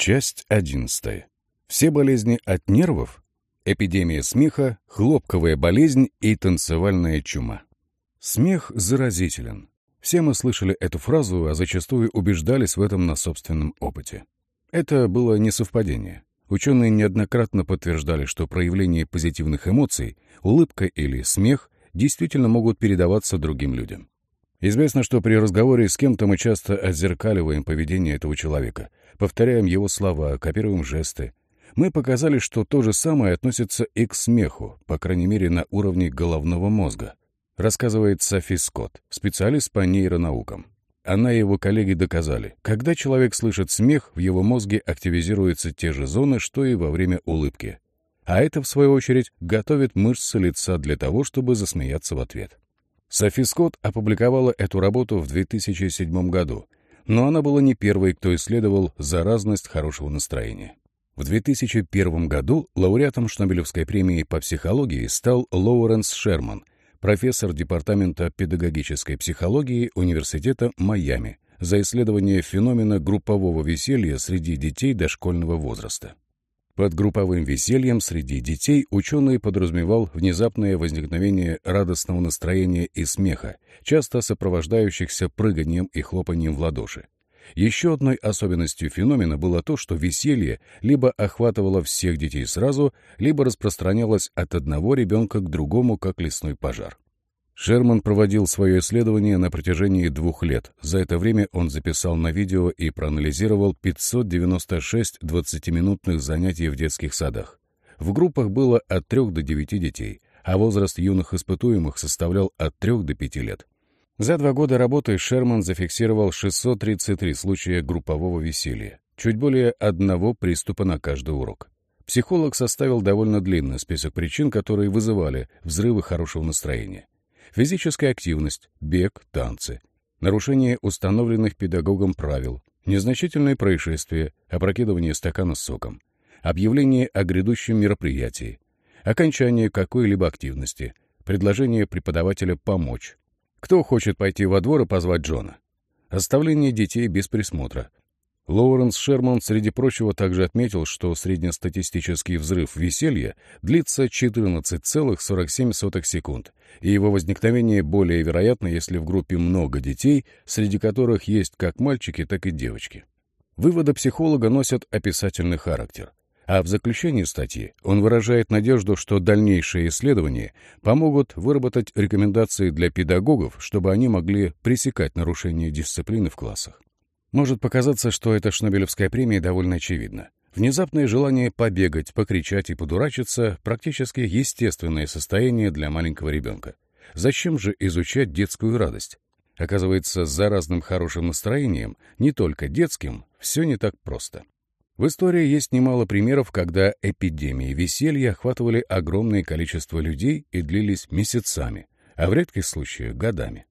Часть одиннадцатая. Все болезни от нервов, эпидемия смеха, хлопковая болезнь и танцевальная чума. Смех заразителен. Все мы слышали эту фразу, а зачастую убеждались в этом на собственном опыте. Это было не совпадение. Ученые неоднократно подтверждали, что проявление позитивных эмоций, улыбка или смех действительно могут передаваться другим людям. Известно, что при разговоре с кем-то мы часто отзеркаливаем поведение этого человека, повторяем его слова, копируем жесты. Мы показали, что то же самое относится и к смеху, по крайней мере, на уровне головного мозга, рассказывает Софи Скотт, специалист по нейронаукам. Она и его коллеги доказали, когда человек слышит смех, в его мозге активизируются те же зоны, что и во время улыбки. А это, в свою очередь, готовит мышцы лица для того, чтобы засмеяться в ответ. Софи Скотт опубликовала эту работу в 2007 году, но она была не первой, кто исследовал заразность хорошего настроения. В 2001 году лауреатом Шнобелевской премии по психологии стал Лоуренс Шерман, профессор Департамента педагогической психологии Университета Майами, за исследование феномена группового веселья среди детей дошкольного возраста. Под групповым весельем среди детей ученый подразумевал внезапное возникновение радостного настроения и смеха, часто сопровождающихся прыганием и хлопанием в ладоши. Еще одной особенностью феномена было то, что веселье либо охватывало всех детей сразу, либо распространялось от одного ребенка к другому, как лесной пожар. Шерман проводил свое исследование на протяжении двух лет. За это время он записал на видео и проанализировал 596 20-минутных занятий в детских садах. В группах было от 3 до 9 детей, а возраст юных испытуемых составлял от 3 до 5 лет. За два года работы Шерман зафиксировал 633 случая группового веселья, чуть более одного приступа на каждый урок. Психолог составил довольно длинный список причин, которые вызывали взрывы хорошего настроения физическая активность, бег, танцы, нарушение установленных педагогом правил, незначительные происшествия, опрокидывание стакана с соком, объявление о грядущем мероприятии, окончание какой-либо активности, предложение преподавателя помочь. Кто хочет пойти во двор и позвать Джона? Оставление детей без присмотра, Лоуренс Шерман, среди прочего, также отметил, что среднестатистический взрыв веселья длится 14,47 секунд, и его возникновение более вероятно, если в группе много детей, среди которых есть как мальчики, так и девочки. Выводы психолога носят описательный характер. А в заключении статьи он выражает надежду, что дальнейшие исследования помогут выработать рекомендации для педагогов, чтобы они могли пресекать нарушения дисциплины в классах. Может показаться, что эта Шнобелевская премия довольно очевидна. Внезапное желание побегать, покричать и подурачиться — практически естественное состояние для маленького ребенка. Зачем же изучать детскую радость? Оказывается, с заразным хорошим настроением, не только детским, все не так просто. В истории есть немало примеров, когда эпидемии веселья охватывали огромное количество людей и длились месяцами, а в редких случаях — годами.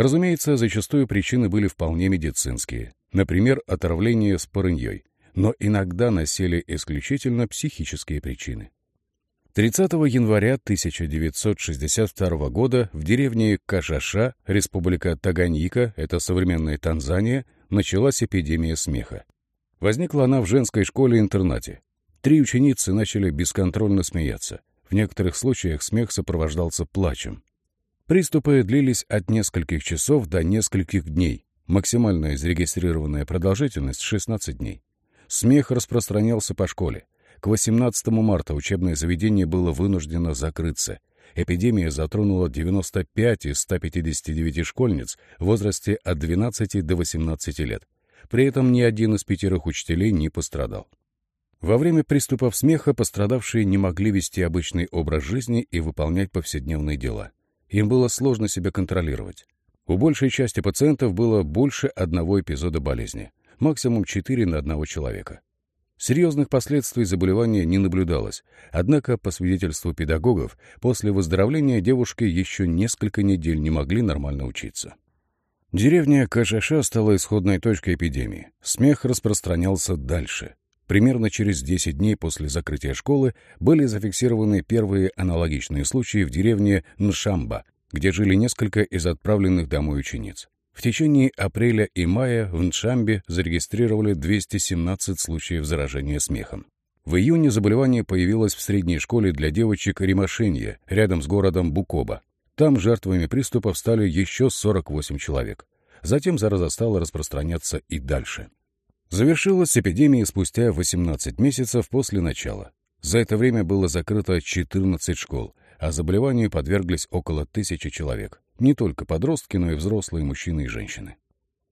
Разумеется, зачастую причины были вполне медицинские, например, отравление спорыньей, но иногда носили исключительно психические причины. 30 января 1962 года в деревне Кашаша, республика Таганьика, это современная Танзания, началась эпидемия смеха. Возникла она в женской школе-интернате. Три ученицы начали бесконтрольно смеяться. В некоторых случаях смех сопровождался плачем. Приступы длились от нескольких часов до нескольких дней, Максимальная зарегистрированная продолжительность — 16 дней. Смех распространялся по школе. К 18 марта учебное заведение было вынуждено закрыться. Эпидемия затронула 95 из 159 школьниц в возрасте от 12 до 18 лет. При этом ни один из пятерых учителей не пострадал. Во время приступов смеха пострадавшие не могли вести обычный образ жизни и выполнять повседневные дела. Им было сложно себя контролировать. У большей части пациентов было больше одного эпизода болезни, максимум 4 на одного человека. Серьезных последствий заболевания не наблюдалось, однако, по свидетельству педагогов, после выздоровления девушки еще несколько недель не могли нормально учиться. Деревня Кашаша стала исходной точкой эпидемии. Смех распространялся дальше. Примерно через 10 дней после закрытия школы были зафиксированы первые аналогичные случаи в деревне Ншамба, где жили несколько из отправленных домой учениц. В течение апреля и мая в Ншамбе зарегистрировали 217 случаев заражения смехом. В июне заболевание появилось в средней школе для девочек Римашинья, рядом с городом Букоба. Там жертвами приступов стали еще 48 человек. Затем зараза стала распространяться и дальше. Завершилась эпидемия спустя 18 месяцев после начала. За это время было закрыто 14 школ, а заболеванию подверглись около тысячи человек. Не только подростки, но и взрослые мужчины и женщины.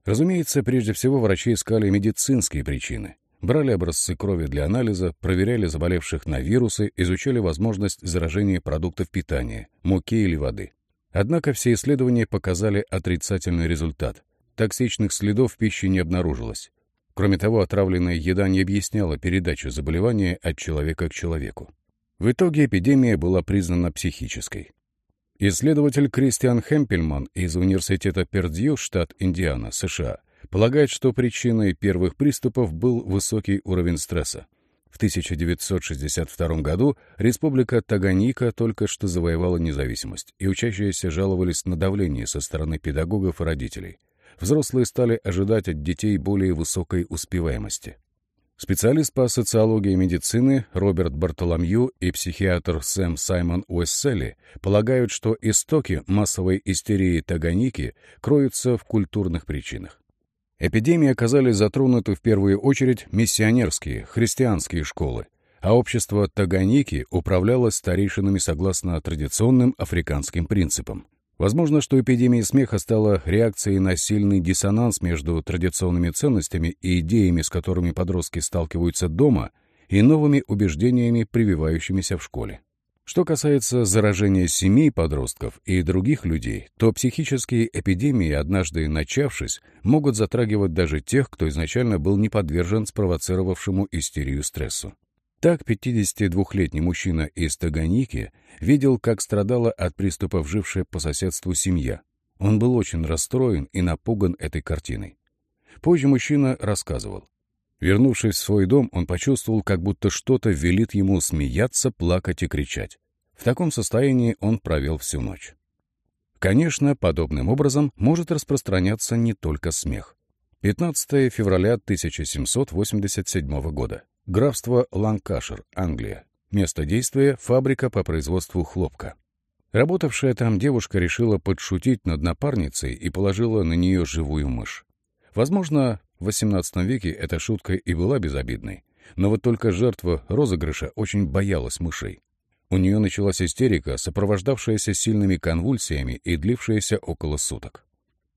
Разумеется, прежде всего врачи искали медицинские причины. Брали образцы крови для анализа, проверяли заболевших на вирусы, изучали возможность заражения продуктов питания, муки или воды. Однако все исследования показали отрицательный результат. Токсичных следов в пище не обнаружилось. Кроме того, отравленная еда не объясняла передачу заболевания от человека к человеку. В итоге эпидемия была признана психической. Исследователь Кристиан Хемпельман из Университета Пердью, штат Индиана, США, полагает, что причиной первых приступов был высокий уровень стресса. В 1962 году республика Таганика только что завоевала независимость, и учащиеся жаловались на давление со стороны педагогов и родителей. Взрослые стали ожидать от детей более высокой успеваемости. Специалист по социологии медицины Роберт Бартоломью и психиатр Сэм Саймон Уэсселли полагают, что истоки массовой истерии Таганики кроются в культурных причинах. Эпидемии оказались затронуты в первую очередь миссионерские, христианские школы, а общество Таганики управлялось старейшинами согласно традиционным африканским принципам. Возможно, что эпидемия смеха стала реакцией на сильный диссонанс между традиционными ценностями и идеями, с которыми подростки сталкиваются дома, и новыми убеждениями, прививающимися в школе. Что касается заражения семей подростков и других людей, то психические эпидемии, однажды начавшись, могут затрагивать даже тех, кто изначально был не подвержен спровоцировавшему истерию стрессу. Так 52-летний мужчина из Таганики видел, как страдала от приступов жившая по соседству семья. Он был очень расстроен и напуган этой картиной. Позже мужчина рассказывал. Вернувшись в свой дом, он почувствовал, как будто что-то велит ему смеяться, плакать и кричать. В таком состоянии он провел всю ночь. Конечно, подобным образом может распространяться не только смех. 15 февраля 1787 года. Графство Ланкашир, Англия. Место действия — фабрика по производству хлопка. Работавшая там девушка решила подшутить над напарницей и положила на нее живую мышь. Возможно, в XVIII веке эта шутка и была безобидной, но вот только жертва розыгрыша очень боялась мышей. У нее началась истерика, сопровождавшаяся сильными конвульсиями и длившаяся около суток.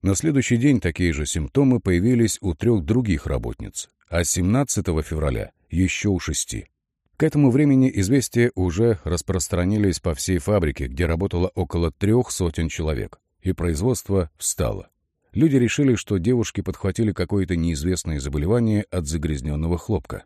На следующий день такие же симптомы появились у трех других работниц, а 17 февраля еще у шести. К этому времени известия уже распространились по всей фабрике, где работало около трех сотен человек, и производство встало. Люди решили, что девушки подхватили какое-то неизвестное заболевание от загрязненного хлопка.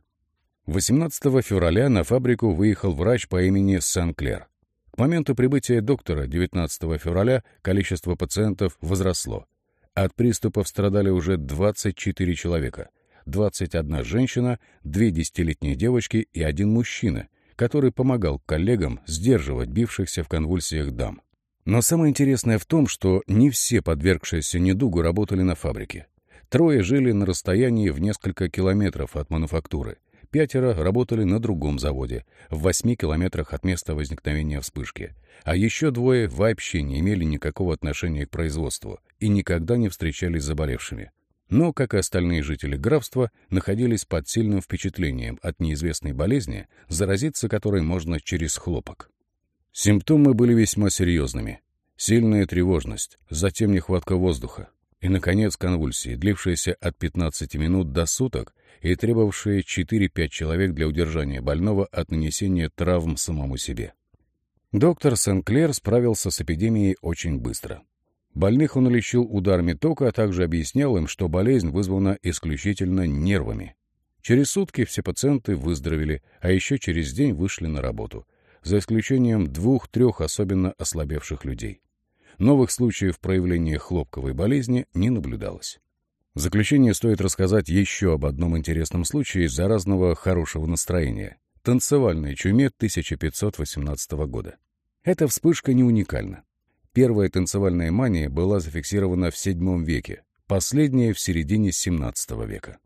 18 февраля на фабрику выехал врач по имени Сан-Клер. К моменту прибытия доктора 19 февраля количество пациентов возросло. От приступов страдали уже 24 человека, 21 женщина, две десятилетние девочки и один мужчина, который помогал коллегам сдерживать бившихся в конвульсиях дам. Но самое интересное в том, что не все подвергшиеся недугу работали на фабрике. Трое жили на расстоянии в несколько километров от мануфактуры. Пятеро работали на другом заводе, в восьми километрах от места возникновения вспышки. А еще двое вообще не имели никакого отношения к производству и никогда не встречались с заболевшими но, как и остальные жители графства, находились под сильным впечатлением от неизвестной болезни, заразиться которой можно через хлопок. Симптомы были весьма серьезными. Сильная тревожность, затем нехватка воздуха и, наконец, конвульсии, длившиеся от 15 минут до суток и требовавшие 4-5 человек для удержания больного от нанесения травм самому себе. Доктор Сен-Клер справился с эпидемией очень быстро. Больных он лечил ударами тока, а также объяснял им, что болезнь вызвана исключительно нервами. Через сутки все пациенты выздоровели, а еще через день вышли на работу, за исключением двух-трех особенно ослабевших людей. Новых случаев проявления хлопковой болезни не наблюдалось. В заключение стоит рассказать еще об одном интересном случае заразного хорошего настроения — танцевальной чуме 1518 года. Эта вспышка не уникальна. Первая танцевальная мания была зафиксирована в VII веке. последняя в середине XVII века.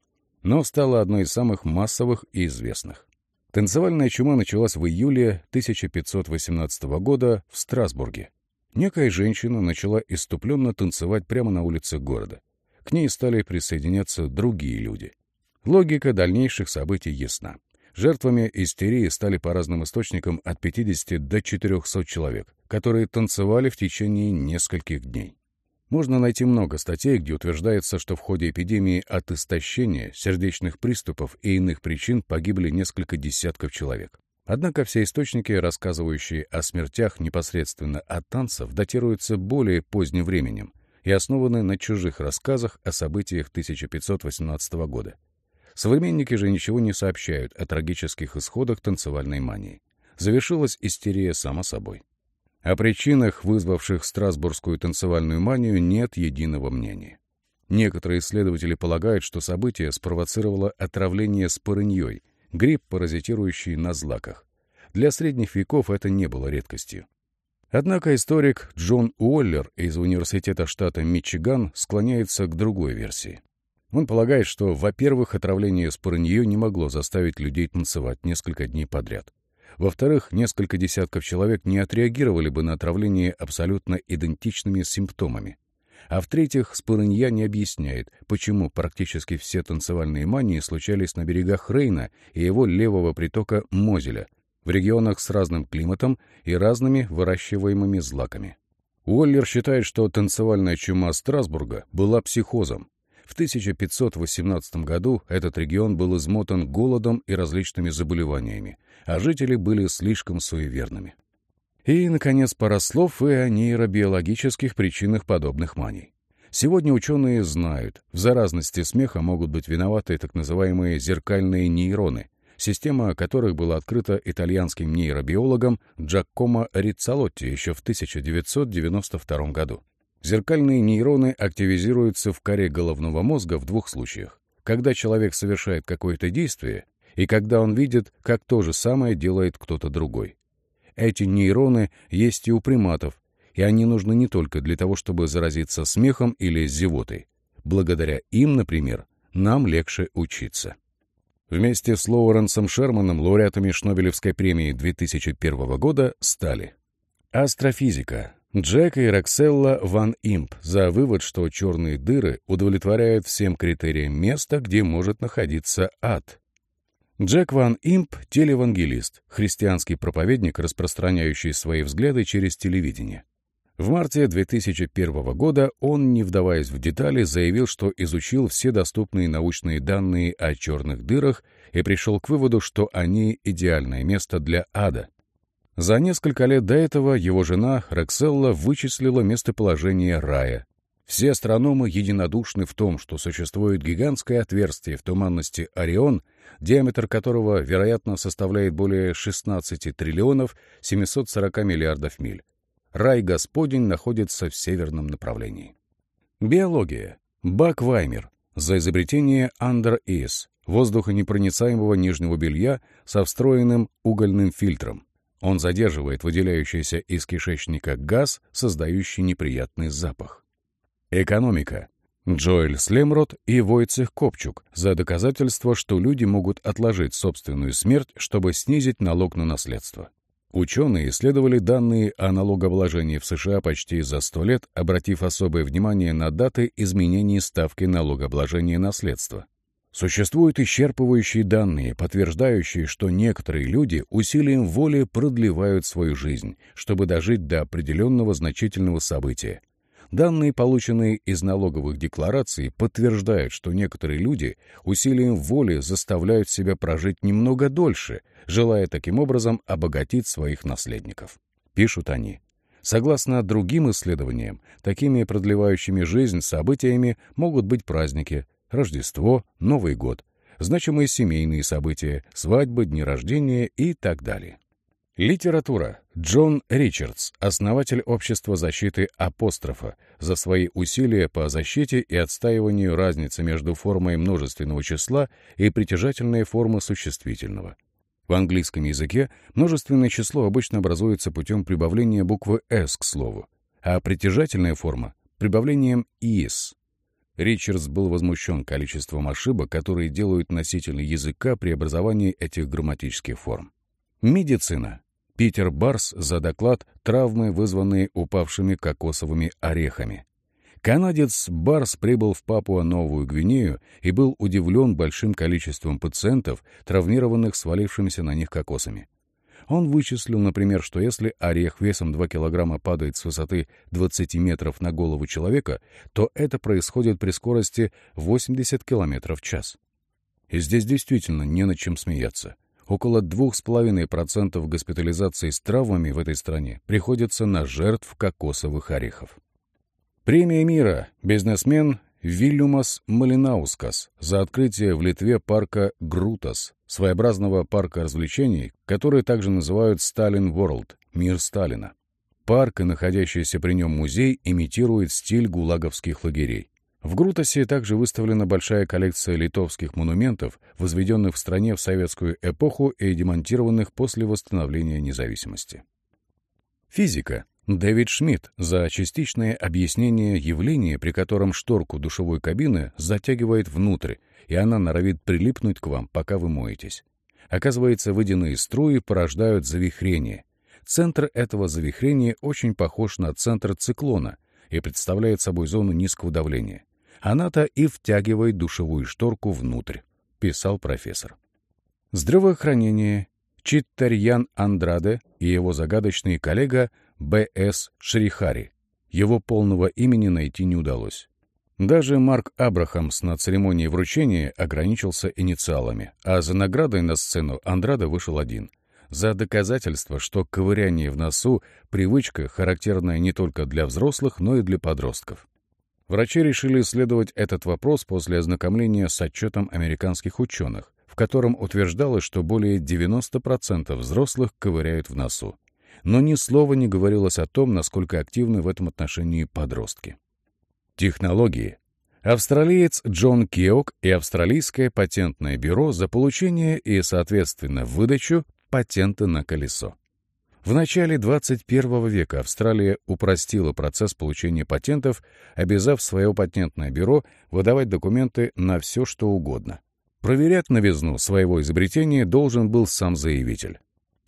Но стала одной из самых массовых и известных. Танцевальная чума началась в июле 1518 года в Страсбурге. Некая женщина начала иступленно танцевать прямо на улице города. К ней стали присоединяться другие люди. Логика дальнейших событий ясна. Жертвами истерии стали по разным источникам от 50 до 400 человек, которые танцевали в течение нескольких дней. Можно найти много статей, где утверждается, что в ходе эпидемии от истощения, сердечных приступов и иных причин погибли несколько десятков человек. Однако все источники, рассказывающие о смертях непосредственно от танцев, датируются более поздним временем и основаны на чужих рассказах о событиях 1518 года. Современники же ничего не сообщают о трагических исходах танцевальной мании. Завершилась истерия само собой. О причинах, вызвавших страсбургскую танцевальную манию, нет единого мнения. Некоторые исследователи полагают, что событие спровоцировало отравление спорыньей, гриб, паразитирующий на злаках. Для средних веков это не было редкостью. Однако историк Джон Уоллер из Университета штата Мичиган склоняется к другой версии. Он полагает, что, во-первых, отравление спорыньей не могло заставить людей танцевать несколько дней подряд. Во-вторых, несколько десятков человек не отреагировали бы на отравление абсолютно идентичными симптомами. А в-третьих, Спорынья не объясняет, почему практически все танцевальные мании случались на берегах Рейна и его левого притока Мозеля, в регионах с разным климатом и разными выращиваемыми злаками. Уоллер считает, что танцевальная чума Страсбурга была психозом, в 1518 году этот регион был измотан голодом и различными заболеваниями, а жители были слишком суеверными. И, наконец, пара слов и о нейробиологических причинах подобных маний. Сегодня ученые знают, в заразности смеха могут быть виноваты так называемые зеркальные нейроны, система которых была открыта итальянским нейробиологом Джакомо Риццолотти еще в 1992 году. Зеркальные нейроны активизируются в коре головного мозга в двух случаях. Когда человек совершает какое-то действие, и когда он видит, как то же самое делает кто-то другой. Эти нейроны есть и у приматов, и они нужны не только для того, чтобы заразиться смехом или зевотой. Благодаря им, например, нам легче учиться. Вместе с Лоуренсом Шерманом лауреатами Шнобелевской премии 2001 года стали астрофизика Джек и Рокселла Ван Имп за вывод, что черные дыры удовлетворяют всем критериям места, где может находиться ад. Джек Ван Имп — телевангелист, христианский проповедник, распространяющий свои взгляды через телевидение. В марте 2001 года он, не вдаваясь в детали, заявил, что изучил все доступные научные данные о черных дырах и пришел к выводу, что они — идеальное место для ада — за несколько лет до этого его жена Рокселла вычислила местоположение рая. Все астрономы единодушны в том, что существует гигантское отверстие в туманности Орион, диаметр которого, вероятно, составляет более 16 триллионов 740 миллиардов миль. Рай Господень находится в северном направлении. Биология. Бак Ваймер. За изобретение Андер Ис, воздухонепроницаемого нижнего белья со встроенным угольным фильтром. Он задерживает выделяющийся из кишечника газ, создающий неприятный запах. Экономика. Джоэль Слемрот и Войцех Копчук за доказательство, что люди могут отложить собственную смерть, чтобы снизить налог на наследство. Ученые исследовали данные о налогообложении в США почти за 100 лет, обратив особое внимание на даты изменений ставки налогообложения наследства. Существуют исчерпывающие данные, подтверждающие, что некоторые люди усилием воли продлевают свою жизнь, чтобы дожить до определенного значительного события. Данные, полученные из налоговых деклараций, подтверждают, что некоторые люди усилием воли заставляют себя прожить немного дольше, желая таким образом обогатить своих наследников. Пишут они. Согласно другим исследованиям, такими продлевающими жизнь событиями могут быть праздники, Рождество, Новый год, значимые семейные события, свадьбы, дни рождения и так далее. Литература. Джон Ричардс, основатель общества защиты апострофа, за свои усилия по защите и отстаиванию разницы между формой множественного числа и притяжательной формы существительного. В английском языке множественное число обычно образуется путем прибавления буквы «s» к слову, а притяжательная форма — прибавлением «is». Ричардс был возмущен количеством ошибок, которые делают носители языка при образовании этих грамматических форм. Медицина. Питер Барс за доклад «Травмы, вызванные упавшими кокосовыми орехами». Канадец Барс прибыл в Папуа-Новую Гвинею и был удивлен большим количеством пациентов, травмированных свалившимися на них кокосами. Он вычислил, например, что если орех весом 2 килограмма падает с высоты 20 метров на голову человека, то это происходит при скорости 80 километров в час. И здесь действительно не над чем смеяться. Около 2,5% госпитализаций с травмами в этой стране приходится на жертв кокосовых орехов. Премия мира. Бизнесмен Вильюмас Малинаускас за открытие в Литве парка Грутас, своеобразного парка развлечений, который также называют Сталин Ворлд — мир Сталина. Парк и находящийся при нем музей имитирует стиль гулаговских лагерей. В Грутасе также выставлена большая коллекция литовских монументов, возведенных в стране в советскую эпоху и демонтированных после восстановления независимости. Физика. Дэвид Шмидт за частичное объяснение явления, при котором шторку душевой кабины затягивает внутрь, и она норовит прилипнуть к вам, пока вы моетесь. Оказывается, водяные струи порождают завихрение. Центр этого завихрения очень похож на центр циклона и представляет собой зону низкого давления. Она-то и втягивает душевую шторку внутрь, писал профессор. Здравоохранение. Читтарьян Андраде и его загадочный коллега Б.С. Шрихари. Его полного имени найти не удалось. Даже Марк Абрахамс на церемонии вручения ограничился инициалами, а за наградой на сцену Андрада вышел один. За доказательство, что ковыряние в носу — привычка, характерная не только для взрослых, но и для подростков. Врачи решили исследовать этот вопрос после ознакомления с отчетом американских ученых, в котором утверждалось, что более 90% взрослых ковыряют в носу но ни слова не говорилось о том, насколько активны в этом отношении подростки. Технологии. Австралиец Джон Киок и Австралийское патентное бюро за получение и, соответственно, выдачу патента на колесо. В начале 21 века Австралия упростила процесс получения патентов, обязав свое патентное бюро выдавать документы на все, что угодно. Проверять новизну своего изобретения должен был сам заявитель.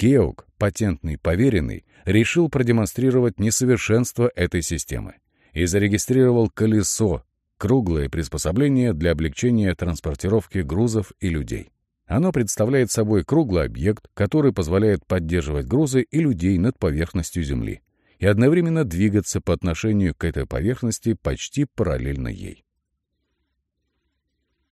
Кеук, патентный поверенный, решил продемонстрировать несовершенство этой системы и зарегистрировал колесо, круглое приспособление для облегчения транспортировки грузов и людей. Оно представляет собой круглый объект, который позволяет поддерживать грузы и людей над поверхностью Земли и одновременно двигаться по отношению к этой поверхности почти параллельно ей.